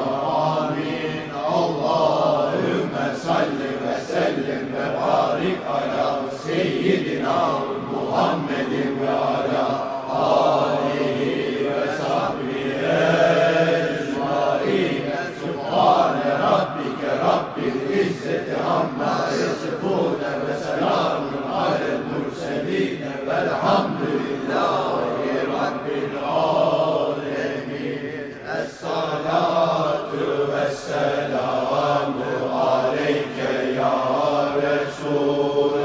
amin. Allahümme salli ve sellim ve barik ala seyyidina ve ala alihi ve sahbihi ecmain Subhane rabbike ve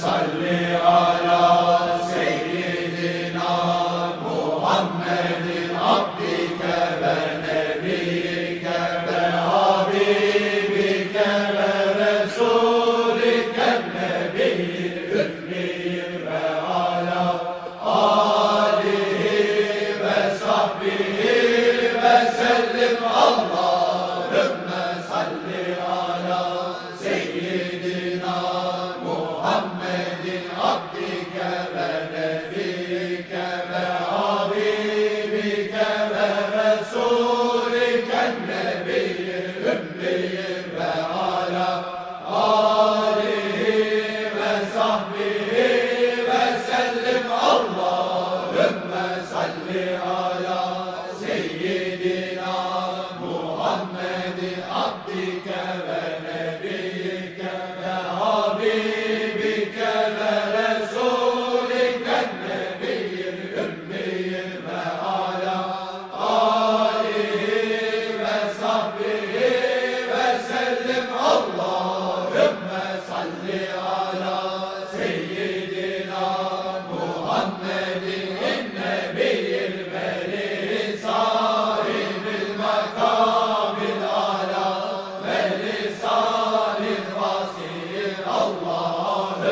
silent. did not.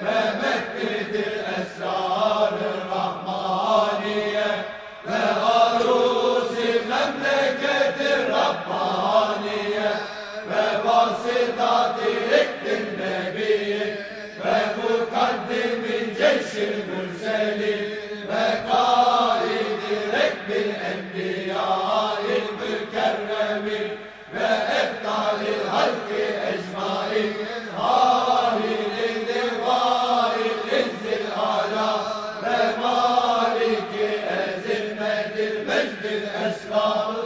Amen. As eskabı